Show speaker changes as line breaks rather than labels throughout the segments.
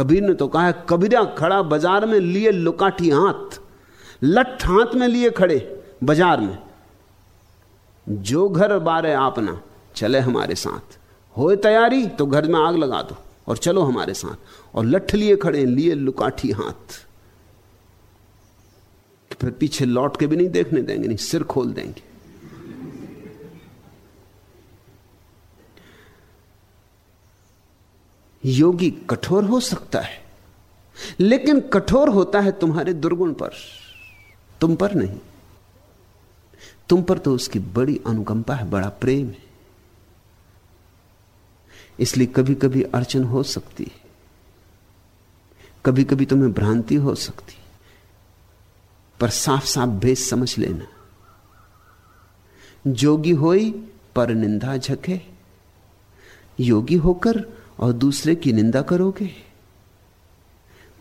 कबीर ने तो कहा है, कबीरा खड़ा बाज़ार में लिए लुकाठी हाथ, लठ हाथ में लिए खड़े बाज़ार में। जो घर बारे आपना, चले हमारे साथ। हो तैयारी तो घर में आग लगा दो और चलो हमारे साथ। और लठ लिए खड़े, लिए लुकाठी हाथ। फिर पीछे लौट के भी नहीं देखने देंगे, नहीं सिर खोल देंगे। योगी कठोर हो सकता है, लेकिन कठोर होता है तुम्हारे दुर्गुण पर। तुम पर नहीं। तुम पर तो उसकी बड़ी अनुकंपा है, बड़ा प्रेम है। इसलिए कभी कभी अड़चन हो सकती है। कभी कभी तुम्हें भ्रांति हो सकती पर साफ़ साफ़ भेद समझ लेना। जोगी होई पर निंदा झके। योगी होकर और दूसरे की निंदा करोगे?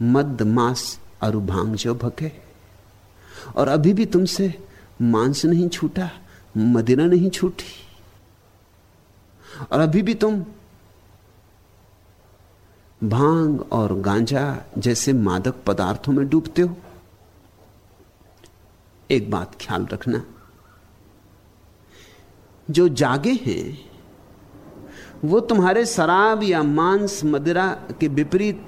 मद, मांस अरुभांग जो भके और अभी भी तुमसे मांस नहीं छूटा, मदिरा नहीं छूटी। और अभी भी तुम भाँग और गांजा जैसे मादक पदार्थों में डूबते हो। एक बात ख्याल रखना। जो जागे हैं वो तुम्हारे शराब या मांस, मदिरा के विपरीत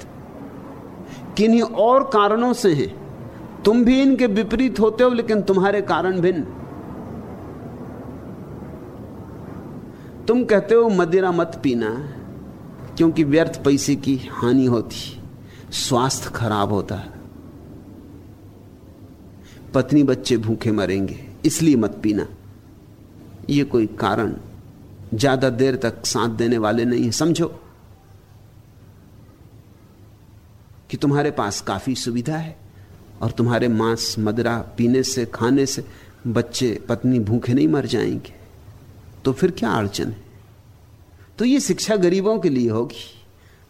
किन्हीं और कारणों से हैं। तुम भी इनके विपरीत होते हो, लेकिन तुम्हारे कारण भिन्न। तुम कहते हो, मदिरा मत पीना, क्योंकि व्यर्थ पैसे की हानि होती, स्वास्थ्य खराब होता। है पत्नी बच्चे भूखे मरेंगे, इसलिए मत पीना। यह कोई कारण ज़्यादा देर तक साथ देने वाले नहीं है। समझो कि तुम्हारे पास काफ़ी सुविधा है और तुम्हारे मांस मदरा पीने से, खाने से बच्चे, पत्नी भूखे नहीं मर जाएँगे। तो फिर क्या अड़चन है? तो ये शिक्षा गरीबों के लिए होगी,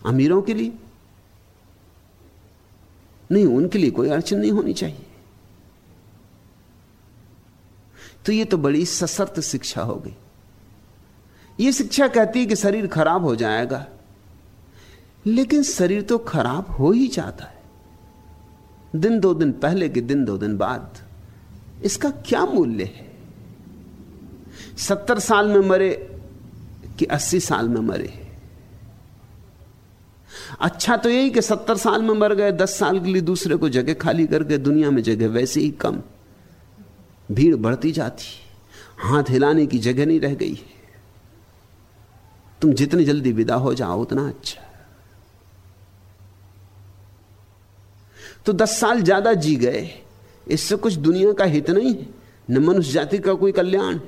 अमीरों के लिए? नहीं, उनके लिए कोई अड़चन नहीं होनी चाहिए। तो ये तो बड़ी सशर्त शिक्षा हो गई। ये शिक्षा कहती है कि शरीर खराब हो जाएगा। लेकिन शरीर तो खराब हो ही जाता है। दिन दो दिन पहले के दिन दो दिन बाद, इसका क्या मूल्य है? सत्तर साल में मरे कि अस्सी साल में मरे? अच्छा तो यही कि सत्तर साल में मर गए, दस साल के लिए दूसरे को जगह खाली करके दुनिया में जगह वैसे ही कम। भीड़ बढ़ती जाती, हाथ हिलाने की जगह नहीं रह गई तुम जितनी जल्दी विदा हो जाओ, उतना अच्छा तो दस साल ज़्यादा जी गए, इससे कुछ दुनिया का हित नहीं है, न मनुष्य जाति का कोई कल्याण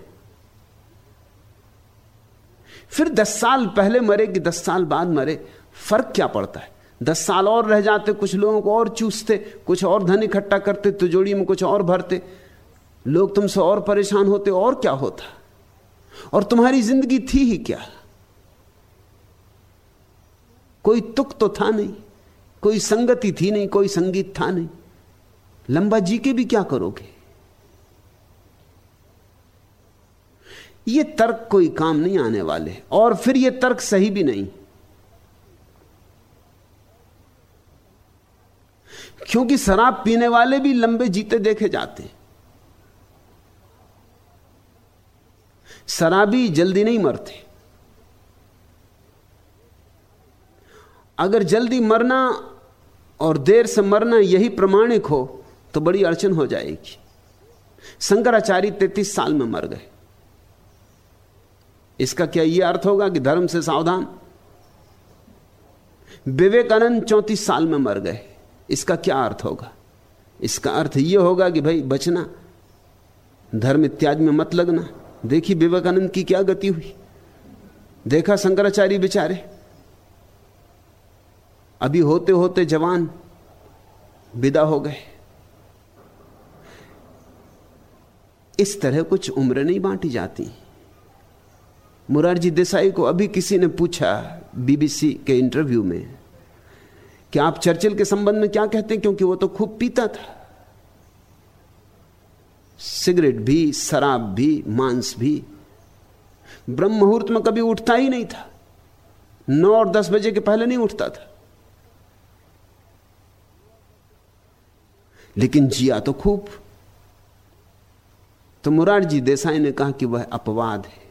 फिर दस साल पहले मरे कि दस साल बाद मरे, फ़र्क क्या पड़ता है? दस साल और रह जाते, कुछ लोगों को और चूसते, कुछ और धन इकट्ठा करते तिजोड़ी में कुछ और भरते। लोग तुमसे और परेशान होते, और क्या होता? और तुम्हारी ज़िंदगी थी ही क्या? कोई तुक तो था नहीं, कोई संगति थी नहीं, कोई संगीत था नहीं। लंबा जी के भी क्या करोगे? ये तर्क कोई काम नहीं आने वाले, और फिर ये तर्क सही भी नहीं। क्योंकि शराब पीने वाले भी लंबे जीते देखे जाते। शराबी जल्दी नहीं मरते। अगर जल्दी मरना और देर से मरना यही प्रमाणिक हो तो बड़ी अड़चन हो जाएगी। शंकराचार्य तैतीस साल में मर गए। इसका क्या यह अर्थ होगा कि धर्म से सावधान? विवेकानंद चौंतीस साल में मर गए। इसका क्या अर्थ होगा? इसका अर्थ यह होगा कि भाई बचना, धर्म इत्यादि में मत लगना। देखी विवेकानंद की क्या गति हुई। देखा शंकराचार्य बेचारे अभी होते होते जवान विदा हो गए। इस तरह कुछ उम्र नहीं बांटी जाती। मुरारजी देसाई को अभी किसी ने पूछा बीबीसी के इंटरव्यू में कि आप चर्चिल के संबंध में क्या कहते हैं? क्योंकि वो तो खूब पीता था। सिगरेट भी, शराब भी, मांस भी। ब्रह्म मुहूर्त में कभी उठता ही नहीं था। नौ और दस बजे के पहले नहीं उठता था। लेकिन जिया तो खूब। तो मुरारजी देसाई ने कहा कि वह अपवाद है।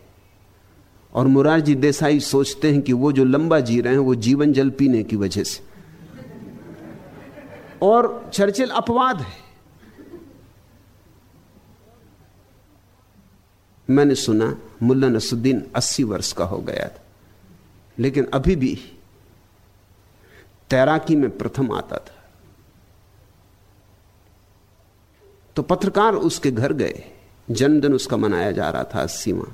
और मुरारजी देसाई सोचते हैं कि वो जो लंबा जी रहे हैं, वो जीवन जल पीने की वजह से। और चर्चिल अपवाद है। मैंने सुना, मुल्ला नसुद्दीन 80 वर्ष का हो गया था। लेकिन अभी भी तैराकी में प्रथम आता था। तो पत्रकार उसके घर गए। जन्मदिन उसका मनाया जा रहा था अस्सीवा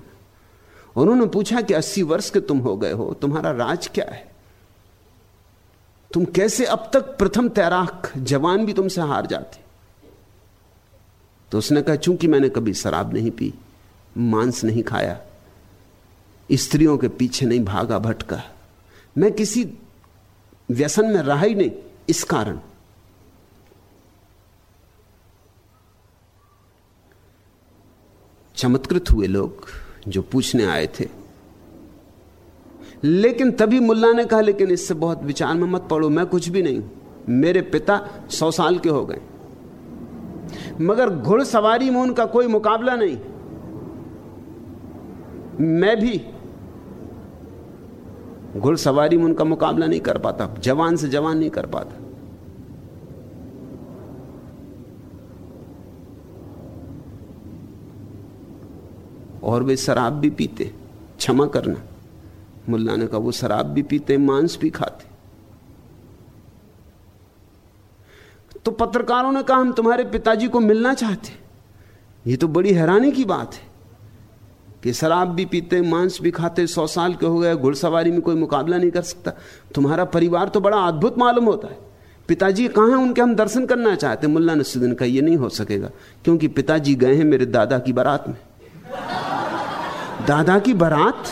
उन्होंने पूछा कि अस्सी वर्ष के तुम हो गए हो, तुम्हारा राज क्या है? तुम कैसे अब तक प्रथम तैराक जवान भी तुमसे हार जाते? तो उसने कहा, चूँकि मैंने कभी शराब नहीं पी, मांस नहीं खाया, स्त्रियों के पीछे नहीं भागा भटका, मैं किसी व्यसन में रहा ही नहीं, इस कारण चमत्कृत हुए लोग जो पूछने आए थे। लेकिन तभी मुल्ला ने कहा, लेकिन इससे बहुत विचार में मत पड़ो, मैं कुछ भी नहीं मेरे पिता सौ साल के हो गए। मगर घुड़सवारी में उनका कोई मुकाबला नहीं। मैं भी घुड़सवारी में उनका मुकाबला नहीं कर पाता, जवान से जवान नहीं कर पाता। और वे शराब भी पीते, क्षमा करना। मुल्ला ने कहा, वो शराब भी पीते, मांस भी खाते। तो पत्रकारों ने कहा, हम तुम्हारे पिताजी को मिलना चाहते ये तो बड़ी हैरानी की बात है कि शराब भी पीते, मांस भी खाते, सौ साल के हो गए, घुड़सवारी में कोई मुकाबला नहीं कर सकता। तुम्हारा परिवार तो बड़ा अद्भुत मालूम होता है। पिताजी कहाँ हैं? उनके हम दर्शन करना चाहते मुल्ला नसुद्दीन का ये नहीं हो सकेगा, क्योंकि पिताजी गए हैं मेरे दादा की बारात में। दादा की बारात?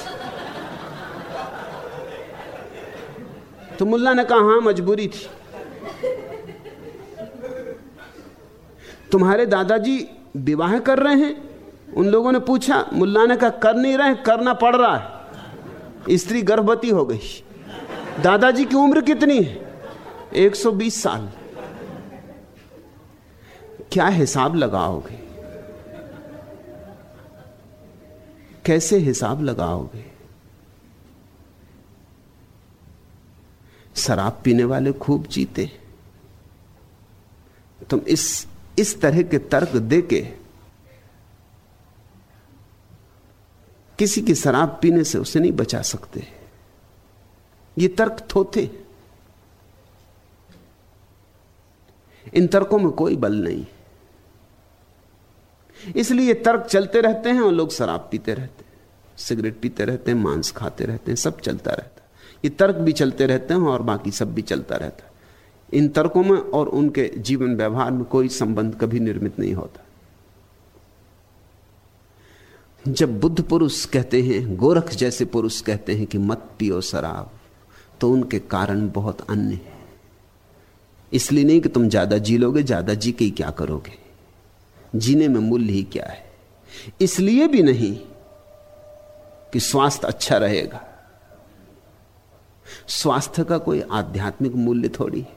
तो मुल्ला ने कहा, हाँ, मजबूरी थी। तुम्हारे दादाजी विवाह कर रहे हैं? उन लोगों ने पूछा, मुल्ला ने कहा, कर नहीं रहे, करना पड़ रहा है। स्त्री गर्भवती हो गई। दादाजी की उम्र कितनी है? 120 साल। क्या हिसाब लगाओगे? कैसे हिसाब लगाओगे? शराब पीने वाले खूब जीते। तुम इस इस तरह के तर्क देके किसी की शराब पीने से उसे नहीं बचा सकते। ये तर्क थोथे। इन तर्कों में कोई बल नहीं। इसलिए तर्क चलते रहते हैं और लोग शराब पीते रहते हैं, सिगरेट पीते रहते हैं, मांस खाते रहते हैं, सब चलता रहता है। ये तर्क भी चलते रहते हैं और बाकी सब भी चलता रहता है। इन तर्कों में और उनके जीवन व्यवहार में कोई संबंध कभी निर्मित नहीं होता। जब बुद्ध पुरुष कहते हैं, गोरख जैसे पुरुष कहते हैं कि मत पियो शराब तो उनके कारण बहुत अन्य है। इसलिए नहीं कि तुम ज़्यादा जी लोगे, ज़्यादा जी के क्या करोगे? जीने में मूल्य ही क्या है? इसलिए भी नहीं कि स्वास्थ्य अच्छा रहेगा। स्वास्थ्य का कोई आध्यात्मिक मूल्य थोड़ी है।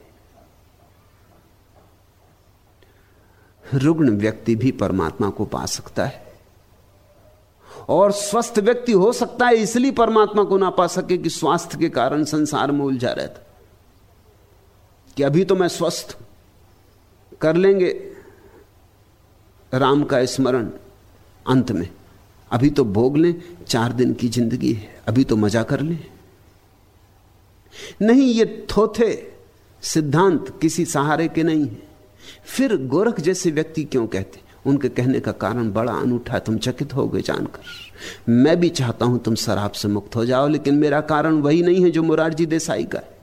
रुग्ण व्यक्ति भी परमात्मा को पा सकता है। और स्वस्थ व्यक्ति हो सकता है, इसलिए परमात्मा को ना पा सके कि स्वास्थ्य के कारण संसार में उलझा रहता। कि अभी तो मैं स्वस्थ कर लेंगे राम का स्मरण अंत में। अभी तो भोग लें, चार दिन की ज़िंदगी है, अभी तो मज़ा कर लें। नहीं, ये थोथे सिद्धांत किसी सहारे के नहीं है। फिर गोरख जैसे व्यक्ति क्यों कहते? उनके कहने का कारण बड़ा अनूठा, तुम चकित हो गए जानकर। मैं भी चाहता हूँ तुम शराब से मुक्त हो जाओ, लेकिन मेरा कारण वही नहीं है जो मुरारजी देसाई का है।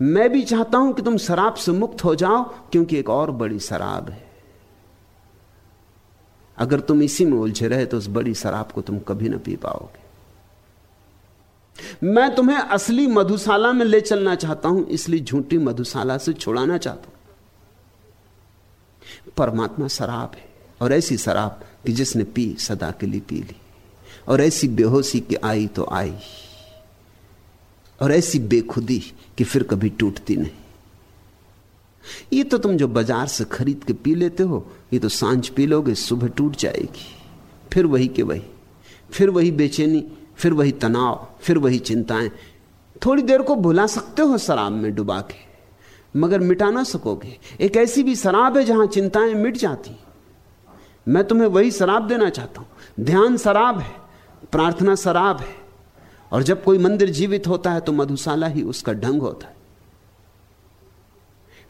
मैं भी चाहता हूँ कि तुम शराब से मुक्त हो जाओ, क्योंकि एक और बड़ी शराब है। अगर तुम इसी में उलझे रहे तो उस बड़ी शराब को तुम कभी ना पी पाओगे। मैं तुम्हें असली मधुशाला में ले चलना चाहता हूँ, इसलिए झूठी मधुशाला से छुड़ाना चाहता हूँ। परमात्मा शराब है, और ऐसी शराब कि जिसने पी, सदा के लिए पी ली। और ऐसी बेहोशी की आई तो आई। और ऐसी बेखुदी कि फिर कभी टूटती नहीं। ये तो तुम जो बाज़ार से खरीद के पी लेते हो, ये तो साँझ पी लोगे, सुबह टूट जाएगी। फिर वही के वही। फिर वही बेचैनी, फिर वही तनाव, फिर वही चिंताएँ। थोड़ी देर को भुला सकते हो शराब में डुबा के, मगर मिटा ना सकोगे। एक ऐसी भी शराब है जहाँ चिंताएँ मिट जाती। मैं तुम्हें वही शराब देना चाहता हूँ। ध्यान शराब है, प्रार्थना शराब है। और जब कोई मंदिर जीवित होता है तो मधुशाला ही उसका ढंग होता है।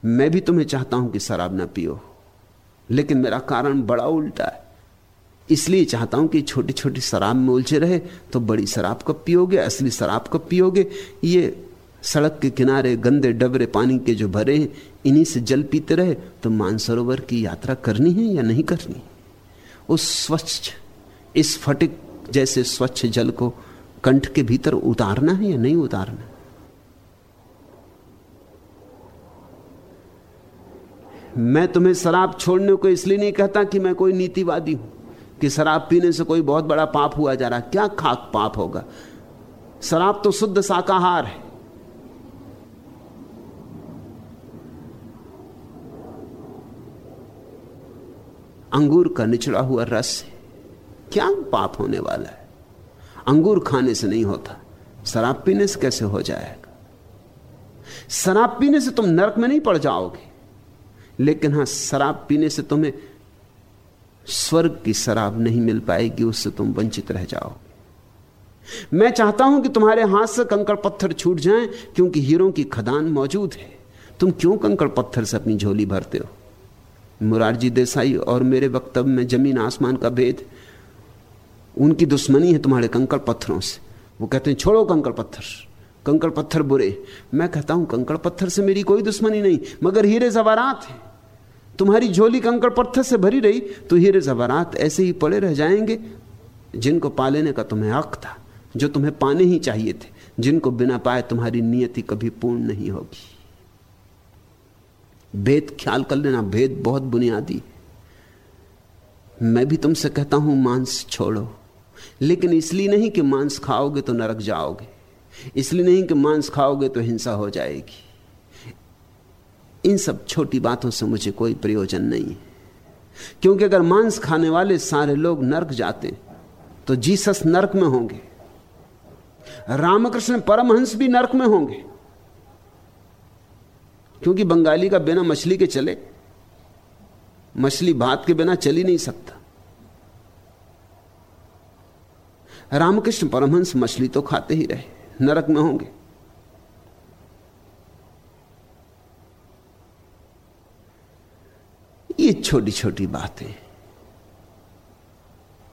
मैं भी तुम्हें चाहता हूँ कि शराब ना पियो। लेकिन मेरा कारण बड़ा उल्टा है। इसलिए चाहता हूँ कि छोटी छोटी शराब में उलझे रहे तो बड़ी शराब कब पियोगे, असली शराब कब पियोगे। ये सड़क के किनारे, गंदे डबरे पानी के जो भरे हैं, इन्हीं से जल पीते रहे तो मानसरोवर की यात्रा करनी है या नहीं करनी? उस स्वच्छ, इस फटिक जैसे स्वच्छ जल को कंठ के भीतर उतारना है या नहीं उतारना? मैं तुम्हें शराब छोड़ने को इसलिए नहीं कहता कि मैं कोई नीतिवादी हूँ, कि शराब पीने से कोई बहुत बड़ा पाप हुआ जा रहा क्या खाक पाप होगा? शराब तो शुद्ध शाकाहार है। अंगूर का निचड़ा हुआ रस है। क्या पाप होने वाला है? अंगूर खाने से नहीं होता। शराब पीने से कैसे हो जाएगा? शराब पीने से तुम नरक में नहीं पड़ जाओगे। लेकिन हाँ, शराब पीने से तुम्हें स्वर्ग की शराब नहीं मिल पाएगी, उससे तुम वंचित रह जाओ। मैं चाहता हूँ कि तुम्हारे हाथ से कंकड़ पत्थर छूट जाएँ, क्योंकि हीरों की खदान मौजूद है। तुम क्यों कंकड़ पत्थर से अपनी झोली भरते हो? मुरारजी देसाई और मेरे वक्तव्य में ज़मीन आसमान का भेद, उनकी दुश्मनी है तुम्हारे कंकड़ पत्थरों से। वो कहते हैं, छोड़ो कंकड़ पत्थर कंकड़ पत्थर बुरे। मैं कहता हूँ, कंकड़ पत्थर से मेरी कोई दुश्मनी नहीं, मगर हीरे जवारात है। तुम्हारी झोली कंकड़ पत्थर से भरी रही तो हीरे जवारात ऐसे ही पड़े रह जाएँगे, जिनको पा लेने का तुम्हें हक था, जो तुम्हें पाने ही चाहिए थे, जिनको बिना पाए तुम्हारी नियति कभी पूर्ण नहीं होगी। भेद ख्याल कर लेना, भेद बहुत बुनियादी। मैं भी तुमसे कहता हूँ, मांस छोड़ो। लेकिन इसलिए नहीं कि मांस खाओगे तो नरक जाओगे। इसलिए नहीं कि मांस खाओगे तो हिंसा हो जाएगी। इन सब छोटी बातों से मुझे कोई प्रयोजन नहीं है। क्योंकि अगर मांस खाने वाले सारे लोग नरक जाते तो जीसस नरक में होंगे। रामकृष्ण परमहंस भी नरक में होंगे। क्योंकि बंगाली का बिना मछली के चले, मछली भात के बिना चल ही नहीं सकता। रामकृष्ण परमहंस मछली तो खाते ही रहे, नरक में होंगे। ये छोटी छोटी बातें।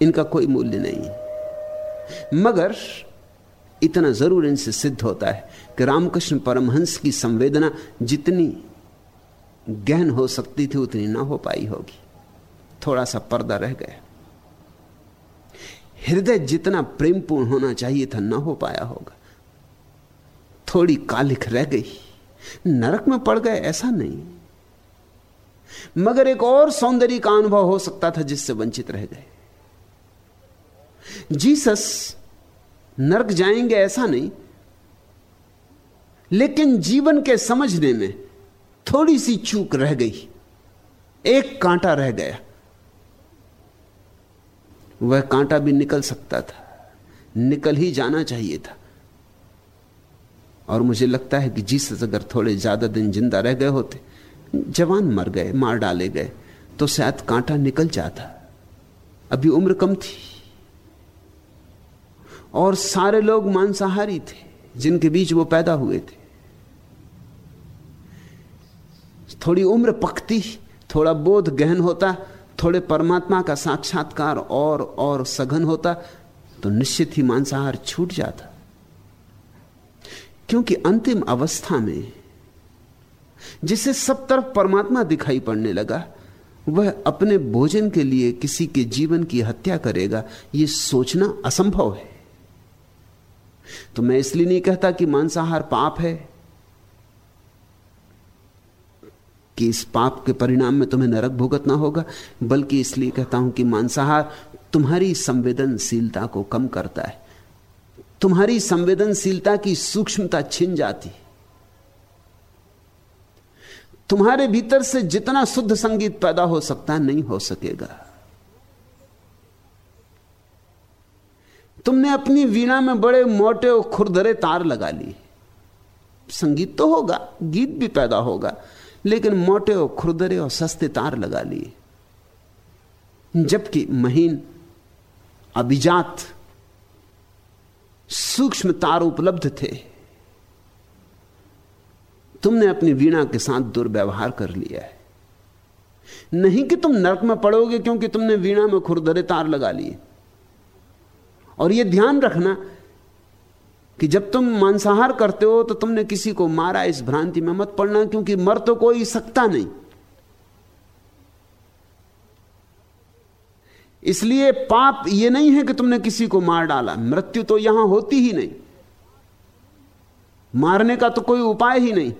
इनका कोई मूल्य नहीं। मगर इतना ज़रूर इनसे सिद्ध होता है कि रामकृष्ण परमहंस की संवेदना जितनी गहन हो सकती थी, उतनी ना हो पाई होगी। थोड़ा सा पर्दा रह गया। हृदय जितना प्रेमपूर्ण होना चाहिए था, ना हो पाया होगा। थोड़ी कालिख रह गई। नरक में पड़ गए, ऐसा नहीं। मगर एक और सौंदर्य का अनुभव हो सकता था जिससे वंचित रह गए। जीसस नरक जाएँगे ऐसा नहीं, लेकिन जीवन के समझने में थोड़ी सी चूक रह गई। एक कांटा रह गया। वह कांटा भी निकल सकता था, निकल ही जाना चाहिए था। और मुझे लगता है कि जीसस अगर थोड़े ज़्यादा दिन ज़िंदा रह गए होते जवान मर गए, मार डाले गए तो शायद कांटा निकल जाता। अभी उम्र कम थी। और सारे लोग मांसाहारी थे, जिनके बीच वो पैदा हुए थे। थोड़ी उम्र पकती, थोड़ा बोध गहन होता, थोड़े परमात्मा का साक्षात्कार और और सघन होता तो निश्चित ही मांसाहार छूट जाता। क्योंकि अंतिम अवस्था में जिसे सब तरफ़ परमात्मा दिखाई पड़ने लगा, वह अपने भोजन के लिए किसी के जीवन की हत्या करेगा यह सोचना असंभव है। तो मैं इसलिए नहीं कहता कि मांसाहार पाप है, कि इस पाप के परिणाम में तुम्हें नरक भुगतना होगा, बल्कि इसलिए कहता हूँ कि मांसाहार तुम्हारी संवेदनशीलता को कम करता है। तुम्हारी संवेदनशीलता की सूक्ष्मता छिन जाती तुम्हारे भीतर से जितना शुद्ध संगीत पैदा हो सकता है, नहीं हो सकेगा। तुमने अपनी वीणा में बड़े मोटे और खुरदरे तार लगा लिए। संगीत तो होगा, गीत भी पैदा होगा, लेकिन मोटे और खुरदरे और सस्ते तार लगा लिए। जबकि महीन, अभिजात, सूक्ष्म तार उपलब्ध थे। तुमने अपनी वीणा के साथ दुर्व्यवहार कर लिया है। नहीं कि तुम नरक में पड़ोगे क्योंकि तुमने वीणा में खुरदरे तार लगा लिए। और यह ध्यान रखना कि जब तुम मांसाहार करते हो तो तुमने किसी को मारा, इस भ्रांति में मत पड़ना, क्योंकि मर तो कोई सकता नहीं। इसलिए पाप यह नहीं है कि तुमने किसी को मार डाला। मृत्यु तो यहाँ होती ही नहीं। मारने का तो कोई उपाय ही नहीं।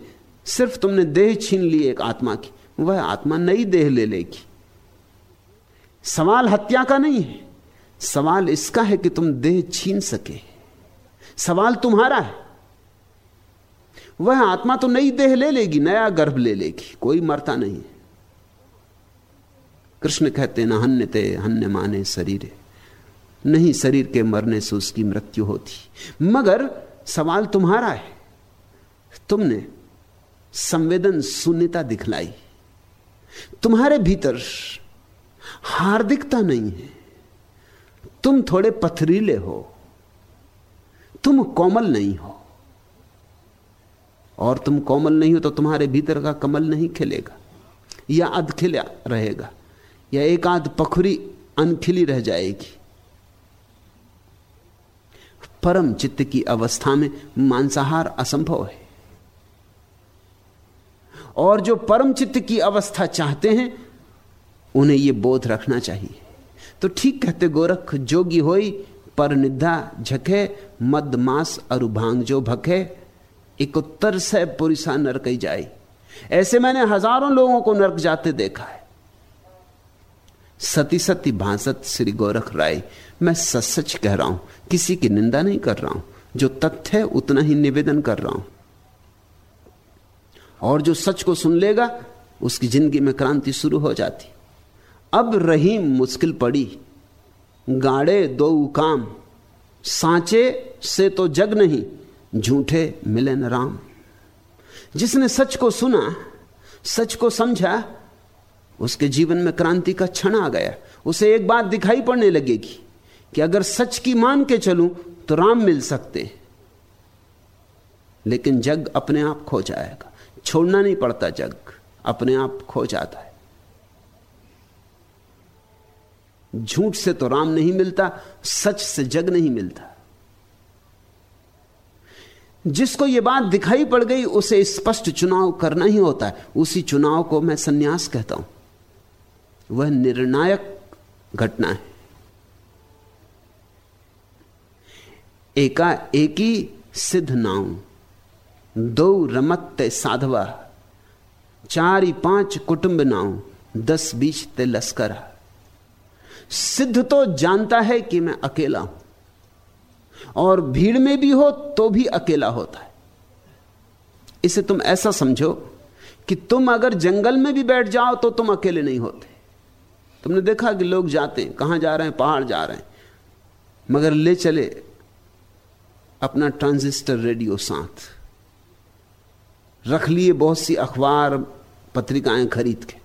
सिर्फ़ तुमने देह छीन ली एक आत्मा की, वह आत्मा नई देह ले लेगी। सवाल हत्या का नहीं है, सवाल इसका है कि तुम देह छीन सके। सवाल तुम्हारा है, वह आत्मा तो नई देह ले लेगी, नया गर्भ ले लेगी, कोई मरता नहीं कृष्ण कहते ना हन्य ते हन्य माने शरीर, नहीं शरीर के मरने से उसकी मृत्यु होती। मगर सवाल तुम्हारा है, तुमने संवेदन शून्यता दिखलाई। तुम्हारे भीतर हार्दिकता नहीं है। तुम थोड़े पथरीले हो। तुम कोमल नहीं हो। और तुम कोमल नहीं हो तो तुम्हारे भीतर का कमल नहीं खिलेगा, या अधखिला रहेगा, या एक आध पखुरी अनखिली रह जाएगी। परम चित्त की अवस्था में मांसाहार असंभव है। और जो परम चित्त की अवस्था चाहते हैं, उन्हें यह बोध रखना चाहिए। तो ठीक कहते गोरख, जोगी होई, पर निधा झके, मद मास अरुभांग जो भके एक उत्तर से पुरुषा नरक जाए। ऐसे मैंने हज़ारों लोगों को नरक जाते देखा है। सती सती भांसत श्री गोरख राय, मैं सच सच कह रहा हूँ, किसी की निंदा नहीं कर रहा हूँ। जो तथ्य है, उतना ही निवेदन कर रहा हूँ। और जो सच को सुन लेगा, उसकी ज़िंदगी में क्रांति शुरू हो जाती। अब रही मुश्किल पड़ी। गाड़े दो काम सांचे से तो जग नहीं, झूठे मिले न राम। जिसने सच को सुना, सच को समझा, उसके जीवन में क्रांति का क्षण आ गया। उसे एक बात दिखाई पड़ने लगेगी कि अगर सच की मान के चलूँ तो राम मिल सकते। लेकिन जग अपने आप खो जाएगा। छोड़ना नहीं पड़ता जग, अपने आप खो जाता है। झूठ से तो राम नहीं मिलता, सच से जग नहीं मिलता। जिसको यह बात दिखाई पड़ गई, उसे स्पष्ट चुनाव करना ही होता है। उसी चुनाव को मैं सन्यास कहता हूँ। वह निर्णायक घटना है। एका एकी सिद्ध नाऊ दो रमत साधवा, चार ही पाँच कुटुंब नाऊ, दस बीच ते लश्करा। सिद्ध तो जानता है कि मैं अकेला हूँ, और भीड़ में भी हो तो भी अकेला होता है। इसे तुम ऐसा समझो कि तुम अगर जंगल में भी बैठ जाओ तो तुम अकेले नहीं होते। तुमने देखा कि लोग जाते हैं, कहाँ जा रहे हैं? पहाड़ जा रहे हैं। मगर ले चले अपना ट्रांजिस्टर रेडियो साथ। रख लिए बहुत सी अखबार, पत्रिकाएँ खरीद के।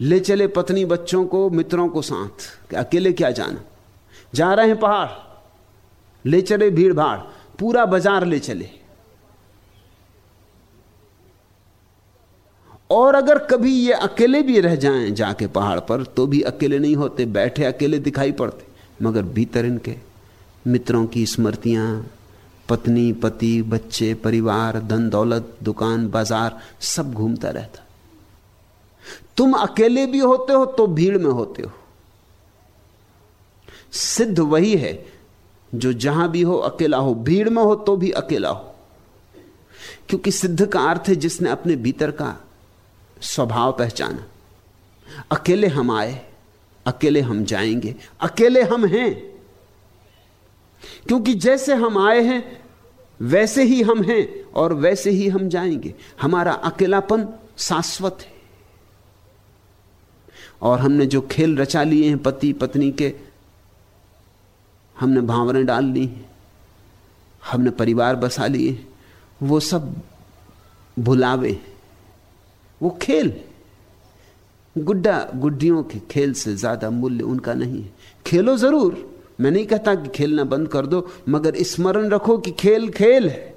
ले चले पत्नी बच्चों को, मित्रों को साथ, कि अकेले क्या जाना? जा रहे हैं पहाड़, ले चले भीड़ भाड़ पूरा बाज़ार ले चले। और अगर कभी ये अकेले भी रह जाएँ जाके पहाड़ पर तो भी अकेले नहीं होते, बैठे अकेले दिखाई पड़ते। मगर भीतर इनके मित्रों की स्मृतियाँ पत्नी, पति, बच्चे, परिवार, धन, दौलत, दुकान, बाज़ार, सब घूमता रहता। तुम अकेले भी होते हो तो भीड़ में होते हो। सिद्ध वही है, जो जहाँ भी हो, अकेला हो। भीड़ में हो तो भी अकेला हो। क्योंकि सिद्ध का अर्थ है, जिसने अपने भीतर का स्वभाव पहचाना। अकेले हम आए, अकेले हम जाएँगे, अकेले हम हैं। क्योंकि जैसे हम आए हैं, वैसे ही हम हैं और वैसे ही हम जाएँगे। हमारा अकेलापन शाश्वत है। और हमने जो खेल रचा लिए हैं पति पत्नी के, हमने भावने डाल ली हैं। हमने परिवार बसा लिए वो सब भुलावे वो खेल गुड्डा गुड्डियों के खेल से ज़्यादा मूल्य उनका नहीं है। खेलो ज़रूर। मैं नहीं कहता कि खेलना बंद कर दो, मगर स्मरण रखो कि खेल खेल है।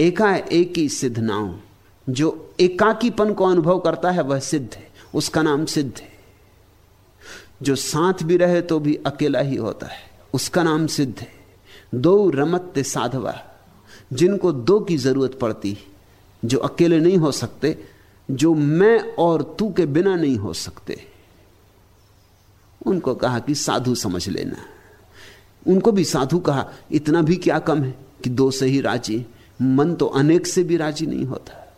एका एक ही सिद्ध नाव जो एकाकीपन को अनुभव करता है, वह सिद्ध है, उसका नाम सिद्ध है। जो साथ भी रहे तो भी अकेला ही होता है, उसका नाम सिद्ध है। दो रमत साधवा, जिनको दो की ज़रूरत पड़ती, जो अकेले नहीं हो सकते, जो मैं और तू के बिना नहीं हो सकते। उनको कहा कि साधु समझ लेना। उनको भी साधु कहा, इतना भी क्या कम है कि दो से ही राज़ी? मन तो अनेक से भी राज़ी नहीं होता।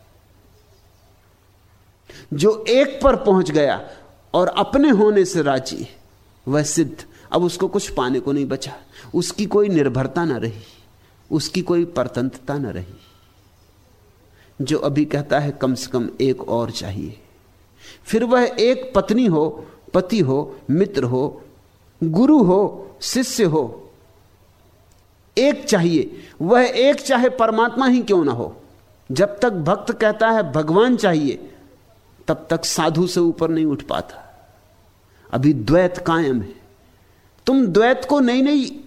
जो एक पर पहुँच गया और अपने होने से राज़ी, वह सिद्ध। अब उसको कुछ पाने को नहीं बचा। उसकी कोई निर्भरता ना रही। उसकी कोई परतंत्रता ना रही। जो अभी कहता है, कम से कम एक और चाहिए। फिर वह एक पत्नी हो पति हो, मित्र हो, गुरु हो, शिष्य हो, एक चाहिए। वह एक चाहे परमात्मा ही क्यों ना हो। जब तक भक्त कहता है, भगवान चाहिए, तब तक साधु से ऊपर नहीं उठ पाता। अभी द्वैत कायम है। तुम द्वैत को नई नई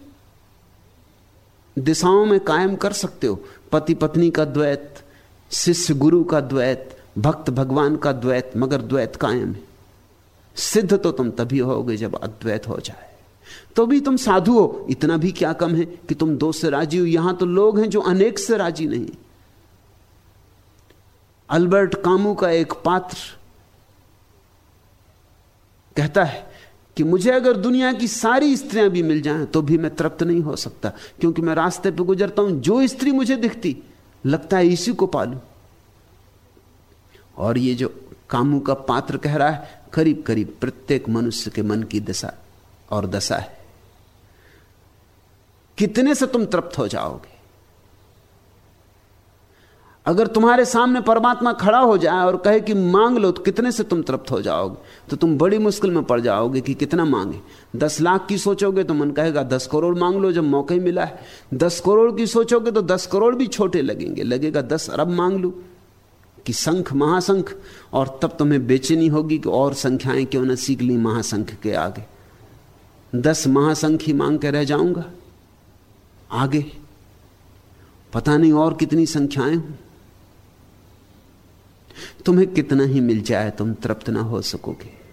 दिशाओं में कायम कर सकते हो। पति पत्नी का द्वैत, शिष्य गुरु का द्वैत, भक्त भगवान का द्वैत, मगर द्वैत कायम है। सिद्ध तो तुम तभी होगे जब अद्वैत हो जाए। तो भी तुम साधु हो, इतना भी क्या कम है कि तुम दो से राज़ी हो। यहाँ तो लोग हैं जो अनेक से राज़ी नहीं। अल्बर्ट कामू का एक पात्र कहता है कि मुझे अगर दुनिया की सारी स्त्रियाँ भी मिल जाएँ तो भी मैं तृप्त नहीं हो सकता, क्योंकि मैं रास्ते पर गुजरता हूँ, जो स्त्री मुझे दिखती, लगता है इसी को पालू। और ये जो कामू का पात्र कह रहा है करीब करीब प्रत्येक मनुष्य के मन की दशा और दशा है। कितने से तुम तृप्त हो जाओगे? अगर तुम्हारे सामने परमात्मा खड़ा हो जाए और कहे कि मांग लो तो कितने से तुम तृप्त हो जाओगे? तो तुम बड़ी मुश्किल में पड़ जाओगे कि कितना मांगे। दस लाख की सोचोगे तो मन कहेगा, दस करोड़ मांग लो, जब मौका ही मिला है। दस करोड़ की सोचोगे तो दस करोड़ भी छोटे लगेंगे। लगेगा, दस अरब मांग लू। कि संख महासंख और तब तुम्हें बेचैनी होगी कि और संख्याएँ क्यों ना सीख ली महासंख के आगे। दस महासंख ही मांग के रह जाऊँगा। आगे? पता नहीं और कितनी संख्याएँ हों। तुम्हें कितना ही मिल जाए, तुम तृप्त ना हो सकोगे।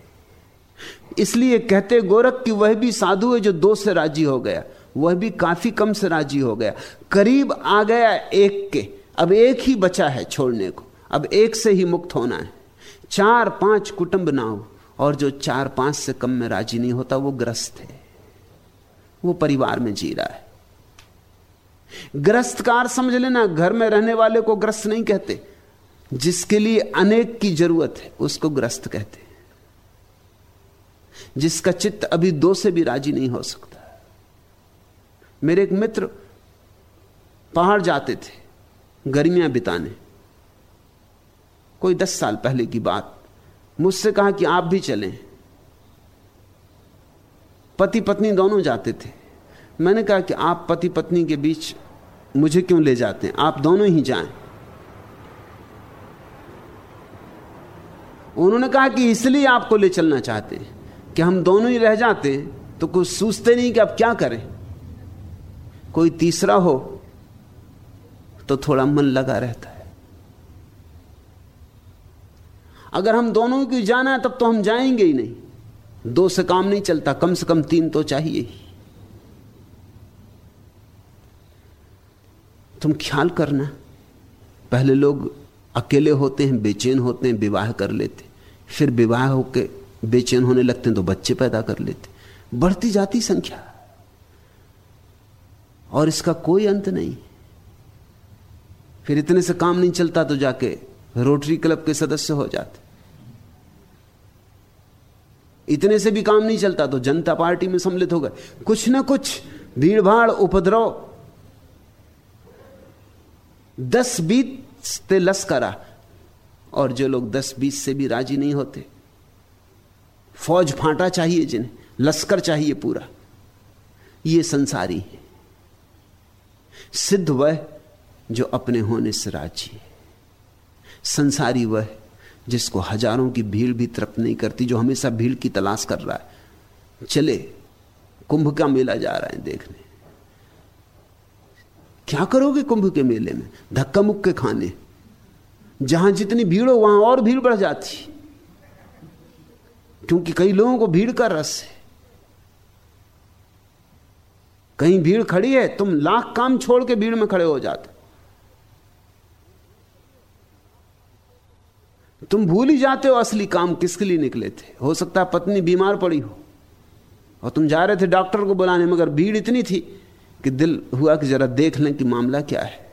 इसलिए कहते गोरख कि वह भी साधु है जो दो से राज़ी हो गया। वह भी काफ़ी कम से राज़ी हो गया। करीब आ गया एक के। अब एक ही बचा है छोड़ने को। अब एक से ही मुक्त होना है। चार पाँच कुटुंब ना हो, और जो चार पाँच से कम में राज़ी नहीं होता, वो ग्रस्त है। वो परिवार में जी रहा है। ग्रस्तकार समझ लेना, घर में रहने वाले को ग्रस्त नहीं कहते। जिसके लिए अनेक की ज़रूरत है, उसको ग्रस्त कहते। जिसका चित्त अभी दो से भी राज़ी नहीं हो सकता। मेरे एक मित्र पहाड़ जाते थे गर्मियाँ बिताने। कोई दस साल पहले की बात। मुझसे कहा कि आप भी चलें। पति पत्नी दोनों जाते थे। मैंने कहा कि आप पति पत्नी के बीच मुझे क्यों ले जाते हैं? आप दोनों ही जाएँ। उन्होंने कहा कि इसलिए आपको ले चलना चाहते हैं कि हम दोनों ही रह जाते तो कुछ सोचते नहीं कि अब क्या करें। कोई तीसरा हो तो थोड़ा मन लगा रहता है अगर हम दोनों की जाना है, तब तो हम जाएँगे ही नहीं। दो से काम नहीं चलता, कम से कम तीन तो चाहिए तुम ख्याल करना, पहले लोग अकेले होते हैं, बेचैन होते हैं, विवाह कर लेते। फिर विवाह होके बेचैन होने लगते हैं तो बच्चे पैदा कर लेते। बढ़ती जाती संख्या। और इसका कोई अंत नहीं। फिर इतने से काम नहीं चलता तो जाके रोटरी क्लब के सदस्य हो जाते। इतने से भी काम नहीं चलता तो जनता पार्टी में सम्मिलित हो गए। कुछ ना कुछ भीड़ भाड़ उपद्रव। दस बीस ते लश्करा, और जो लोग दस बीस से भी राज़ी नहीं होते, फौज फांटा चाहिए जिन्हें, लश्कर चाहिए पूरा। ये संसारी है। सिद्ध वह जो अपने होने से राज़ी है। संसारी वह जिसको हज़ारों की भीड़ भी तृप्त नहीं करती, जो हमेशा भीड़ की तलाश कर रहा है। चले, कुंभ का मेला जा रहा है देखने। क्या करोगे कुंभ के मेले में? धक्का मुक्के खाने। जहाँ जितनी भीड़ हो, वहाँ और भीड़ बढ़ जाती। क्योंकि कई लोगों को भीड़ का रस है। कहीं भीड़ खड़ी है, तुम लाख काम छोड़ के भीड़ में खड़े हो जाते। तुम भूल ही जाते हो असली काम किसके लिए निकले थे? हो सकता है पत्नी बीमार पड़ी हो। और तुम जा रहे थे डॉक्टर को बुलाने, मगर भीड़ इतनी थी कि दिल हुआ कि जरा देख लें कि मामला क्या है।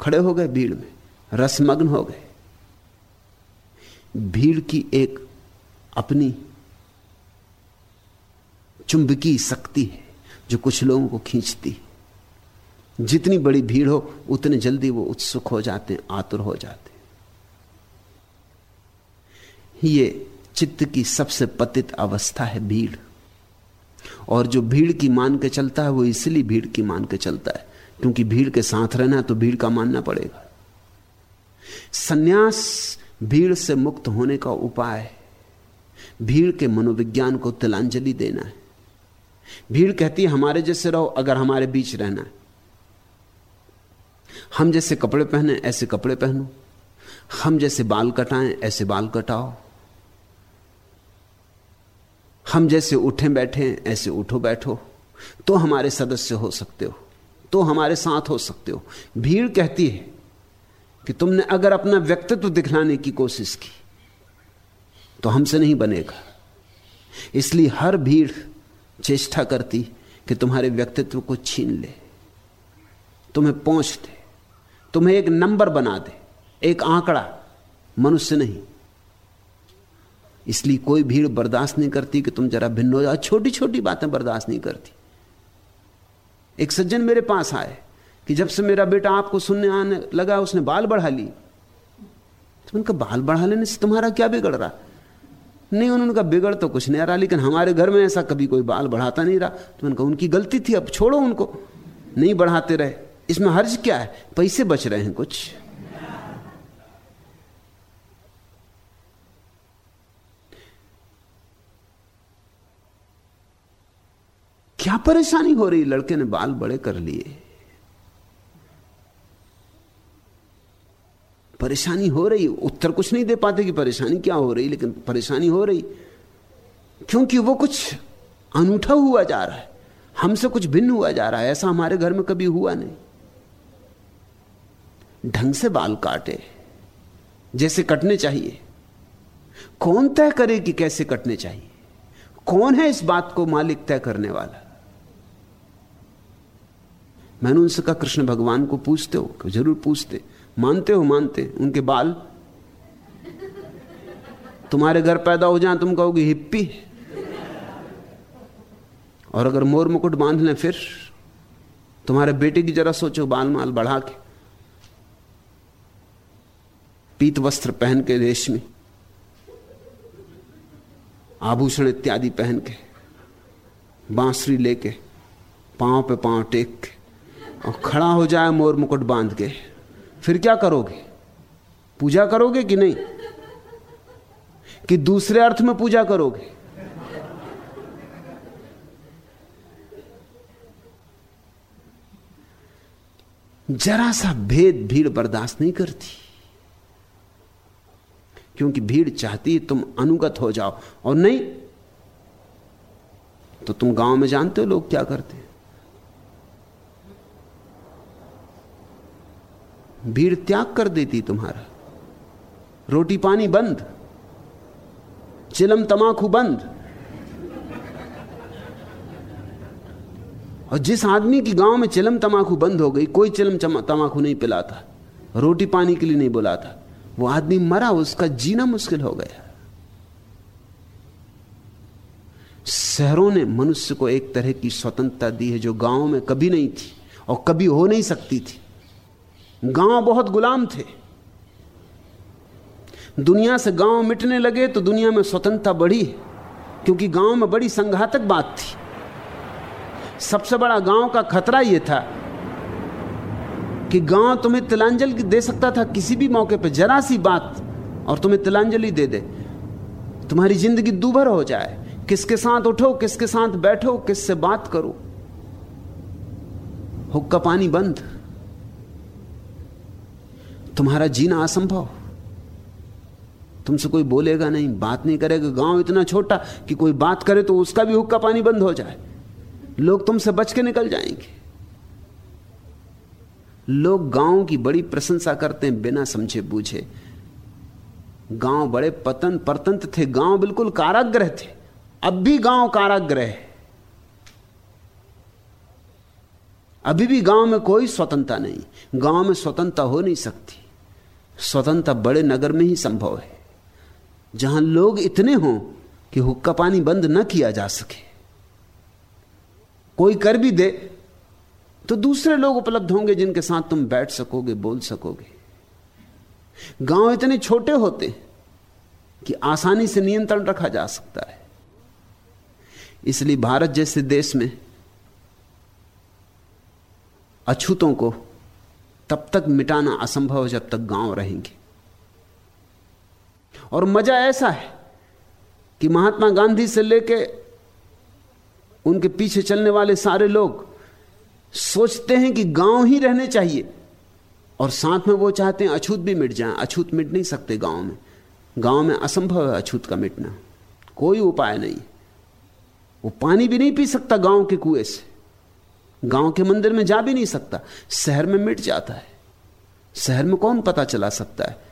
खड़े हो गए भीड़ में, रसमग्न हो गए। भीड़ की एक अपनी चुंबकीय शक्ति है जो कुछ लोगों को खींचती है। जितनी बड़ी भीड़ हो, उतने जल्दी वो उत्सुक हो जाते हैं, आतुर हो जाते ये चित्त की सबसे पतित अवस्था है भीड़। और जो भीड़ की मान के चलता है, वो इसलिए भीड़ की मान के चलता है, क्योंकि भीड़ के साथ रहना है तो भीड़ का मानना पड़ेगा। सन्यास भीड़ से मुक्त होने का उपाय है। भीड़ के मनोविज्ञान को तिलांजलि देना है। भीड़ कहती है, हमारे जैसे रहो, अगर हमारे बीच रहना है। हम जैसे कपड़े पहने, ऐसे कपड़े पहनो। हम जैसे बाल कटाएँ, ऐसे बाल कटाओ। हम जैसे उठे बैठे ऐसे उठो बैठो। तो हमारे सदस्य हो सकते हो तो हमारे साथ हो सकते हो। भीड़ कहती है कि तुमने अगर अपना व्यक्तित्व दिखलाने की कोशिश की तो हमसे नहीं बनेगा। इसलिए हर भीड़ चेष्टा करती कि तुम्हारे व्यक्तित्व को छीन ले, तुम्हें पहुँच दे, तुम्हें एक नंबर बना दे, एक आंकड़ा मनुष्य नहीं। इसलिए कोई भीड़ बर्दाश्त नहीं करती कि तुम जरा भिन्न हो जाओ। छोटी छोटी बातें बर्दाश्त नहीं करती। एक सज्जन मेरे पास आए कि जब से मेरा बेटा आपको सुनने आने लगा, उसने बाल बढ़ा ली। तो उनका बाल बढ़ा लेने से तुम्हारा क्या बिगड़ रहा? नहीं उन्होंने कहा बिगड़ तो कुछ नहीं आ रहा, लेकिन हमारे घर में ऐसा कभी कोई बाल बढ़ाता नहीं रहा। तो उनका, उनकी गलती थी, अब छोड़ो उनको। नहीं बढ़ाते रहे। इसमें हर्ज क्या है? पैसे बच रहे हैं कुछ। क्या परेशानी हो रही? लड़के ने बाल बड़े कर लिए। परेशानी हो रही। उत्तर कुछ नहीं दे पाते कि परेशानी क्या हो रही, लेकिन परेशानी हो रही। क्योंकि वो कुछ अनूठा हुआ जा रहा है। हमसे कुछ भिन्न हुआ जा रहा है। ऐसा हमारे घर में कभी हुआ नहीं। ढंग से बाल काटे, जैसे कटने चाहिए। कौन तय करे कि कैसे कटने चाहिए? कौन है इस बात को मालिक तय करने वाला? मैंने उनसे कहा, कृष्ण भगवान को पूछते हो? ज़रूर पूछते। मानते हो, मानते। उनके बाल? तुम्हारे घर पैदा हो जाए, तुम कहोगे, हिप्पी। और अगर मोर मुकुट बाँध लें फिर? तुम्हारे बेटे की जरा सोचो बाल माल बढ़ा के। पीत वस्त्र पहन के देश में। आभूषण इत्यादि पहन के। बांसुरी लेके। पाँव पे पाँव टेक के। और खड़ा हो जाए मोर मुकुट बाँध के, फिर क्या करोगे? पूजा करोगे कि नहीं? कि दूसरे अर्थ में पूजा करोगे? जरा सा भेद भीड़ बर्दाश्त नहीं करती। क्योंकि भीड़ चाहती है तुम अनुगत हो जाओ। और नहीं तो तुम गाँव में जानते हो लोग क्या करते हैं। भीड़ त्याग कर देती तुम्हारा। रोटी पानी बंद, चिलम तमाकू बंद। और जिस आदमी की गाँव में चिलम तमाकू बंद हो गई, कोई चिलम तमाकू नहीं पिलाता, रोटी पानी के लिए नहीं बुलाता, वो आदमी मरा, उसका जीना मुश्किल हो गया। शहरों ने मनुष्य को एक तरह की स्वतंत्रता दी है जो गाँव में कभी नहीं थी और कभी हो नहीं सकती थी। गाँव बहुत गुलाम थे। दुनिया से गाँव मिटने लगे तो दुनिया में स्वतंत्रता बढ़ी क्योंकि गाँव में बड़ी संघातक बात थी। सबसे बड़ा गाँव का खतरा यह था कि गाँव तुम्हें तिलांजल दे सकता था किसी भी मौके पर जरा सी बात, और तुम्हें तिलांजलि दे दे। तुम्हारी ज़िंदगी दूभर हो जाए। किसके साथ उठो, किसके साथ बैठो, किससे बात करो। हुक्का पानी बंद। तुम्हारा जीना असंभव। तुमसे कोई बोलेगा नहीं, बात नहीं करेगा। गाँव इतना छोटा कि कोई बात करे तो उसका भी हुक्का पानी बंद हो जाए। लोग तुमसे बच के निकल जाएँगे। लोग गाँव की बड़ी प्रशंसा करते हैं बिना समझे बूझे। गाँव बड़े पतन परतंत्र थे। गाँव बिल्कुल काराग्रह थे। अब भी गाँव काराग्रह है। अभी भी गाँव में कोई स्वतंत्रता नहीं। गाँव में स्वतंत्रता हो नहीं सकती। स्वतंत्रता बड़े नगर में ही संभव है। जहाँ लोग इतने हों कि हुक्का पानी बंद न किया जा सके। कोई कर भी दे तो दूसरे लोग उपलब्ध होंगे जिनके साथ तुम बैठ सकोगे, बोल सकोगे। गाँव इतने छोटे होते कि आसानी से नियंत्रण रखा जा सकता है। इसलिए भारत जैसे देश में अछूतों को तब तक मिटाना असंभव जब तक गाँव रहेंगे। और मज़ा ऐसा है कि महात्मा गांधी से लेके उनके पीछे चलने वाले सारे लोग सोचते हैं कि गाँव ही रहने चाहिए और साथ में वो चाहते हैं अछूत भी मिट जाए। अछूत मिट नहीं सकते गाँव में। गाँव में असंभव है अछूत का मिटना। कोई उपाय नहीं। वो पानी भी नहीं पी सकता गाँव के कुएँ से। गाँव के मंदिर में जा भी नहीं सकता। शहर में मिट जाता है। शहर में कौन पता चला सकता है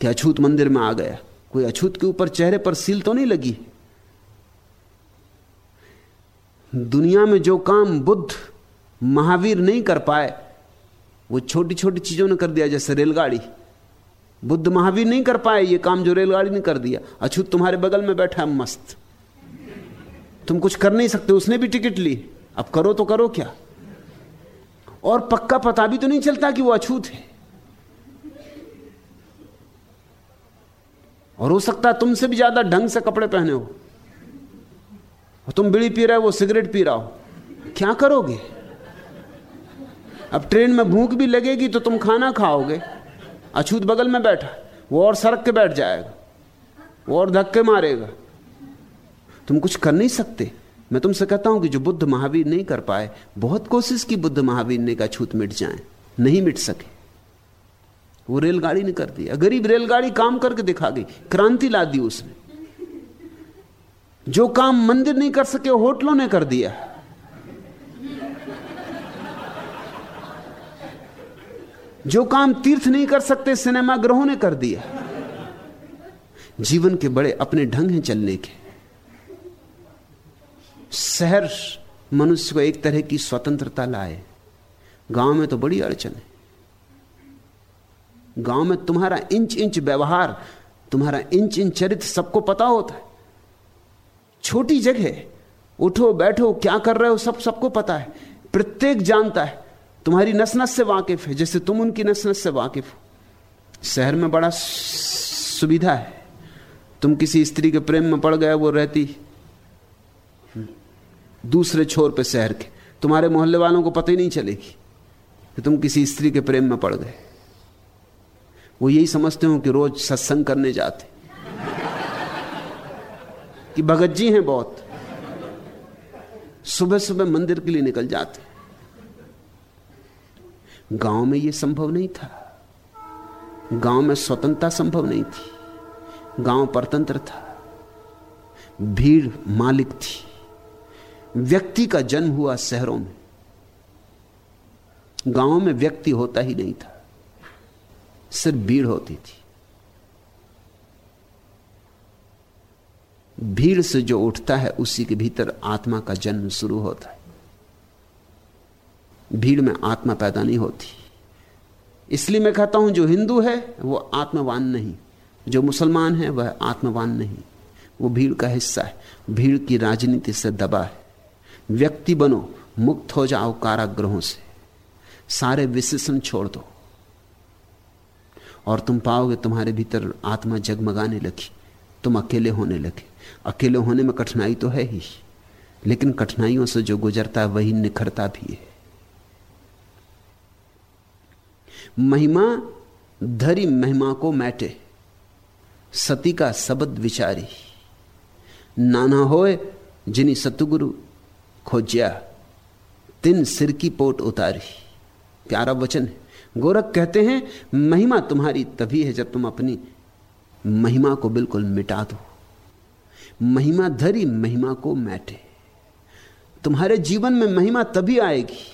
कि अछूत मंदिर में आ गया। कोई अछूत के ऊपर चेहरे पर सील तो नहीं लगी? दुनिया में जो काम बुद्ध, महावीर नहीं कर पाए, वो छोटी छोटी चीज़ों ने कर दिया, जैसे रेलगाड़ी। बुद्ध, महावीर नहीं कर पाए, ये काम जो रेलगाड़ी ने कर दिया। अछूत तुम्हारे बगल में बैठा है, मस्त। तुम कुछ कर नहीं सकते, उसने भी टिकट ली। अब करो तो करो क्या? और पक्का पता भी तो नहीं चलता कि वो अछूत है। और हो सकता है तुमसे भी ज़्यादा ढंग से कपड़े पहने हो। और तुम बीड़ी पी रहे हो, वो सिगरेट पी रहा हो। क्या करोगे? अब ट्रेन में भूख भी लगेगी तो तुम खाना खाओगे। अछूत बगल में बैठा, वो और सड़क के बैठ जाएगा, वो और धक्के मारेगा। तुम कुछ कर नहीं सकते। मैं तुमसे कहता हूँ कि जो बुद्ध महावीर नहीं कर पाए, बहुत कोशिश की बुद्ध महावीर ने का छूत मिट जाए, नहीं मिट सके। वो रेलगाड़ी ने कर दिया गरीब रेलगाड़ी काम करके दिखा गई, क्रांति ला दी उसने। जो काम मंदिर नहीं कर सके, होटलों ने कर दिया। जो काम तीर्थ नहीं कर सकते सिनेमा ग्रहों ने कर दिया। जीवन के बड़े अपने ढंग हैं चलने के। शहर मनुष्य को एक तरह की स्वतंत्रता लाए। गाँव में तो बड़ी अड़चन है। गाँव में तुम्हारा इंच इंच व्यवहार, तुम्हारा इंच इंच चरित्र सबको पता होता है। छोटी जगह, उठो, बैठो, क्या कर रहे हो सब सबको पता है। प्रत्येक जानता है, तुम्हारी नस नस से वाकिफ है, जैसे तुम उनकी नस नस से वाकिफ हो। शहर में बड़ा सुविधा है। तुम किसी स्त्री के प्रेम में पड़ गए, वो रहती दूसरे छोर पे शहर के। तुम्हारे मोहल्ले वालों को पता ही नहीं चलेगी कि तुम किसी स्त्री के प्रेम में पड़ गए। वो यही समझते हो कि रोज सत्संग करने जाते। कि भगत जी हैं बहुत। सुबह सुबह मंदिर के लिए निकल जाते। गाँव में यह संभव नहीं था। गाँव में स्वतंत्रता संभव नहीं थी। गाँव परतंत्र था। भीड़ मालिक थी। व्यक्ति का जन्म हुआ शहरों में। गाँव में व्यक्ति होता ही नहीं था। सिर्फ़ भीड़ होती थी। भीड़ से जो उठता है, उसी के भीतर आत्मा का जन्म शुरू होता है। भीड़ में आत्मा पैदा नहीं होती। इसलिए मैं कहता हूँ, जो हिंदू है, वो आत्मवान नहीं। जो मुसलमान है, वह आत्मवान नहीं। वो भीड़ का हिस्सा है। भीड़ की राजनीति से दबा है। व्यक्ति बनो, मुक्त हो जाओ काराग्रहों से। सारे विशेषण छोड़ दो। और तुम पाओगे तुम्हारे भीतर आत्मा जगमगाने लगी, तुम अकेले होने लगे। अकेले होने में कठिनाई तो है ही, लेकिन कठिनाइयों से जो गुजरता है, वही निखरता भी है। महिमा, धरी महिमा को मैटे, सती का शब्द विचारी। नाना होए जिनी सतगुरु खोजिया तिन सिर की पोट उतारी। प्यारा वचन है। गोरख कहते हैं, महिमा तुम्हारी तभी है जब तुम अपनी महिमा को बिल्कुल मिटा दो। महिमा धरी, महिमा को मैटे। तुम्हारे जीवन में महिमा तभी आएगी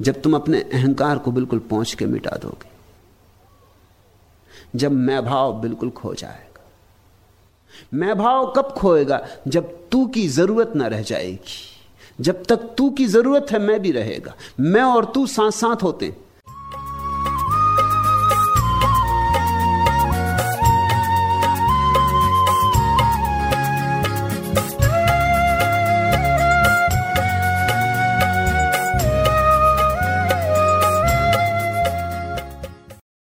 जब तुम अपने अहंकार को बिल्कुल पहुँच के मिटा दोगे। जब मैं भाव बिल्कुल खो जाएगा। मैं भाव कब खोएगा? जब तू की ज़रूरत ना रह जाएगी। जब तक तू की ज़रूरत है, मैं भी रहेगा। मैं और तू साथ साथ होते हैं।